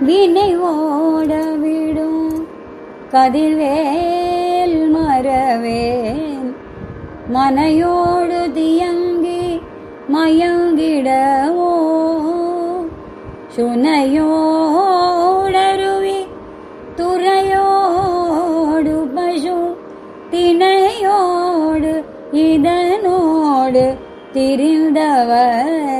வினை ஓடவிடும் கதிர்வேல் மறவேன். மனையோடு தியங்கி மயங்கிடவோ. சுனையோடருவி துறையோடு பசு திணையோடு இதனோடு திரிந்தவர்.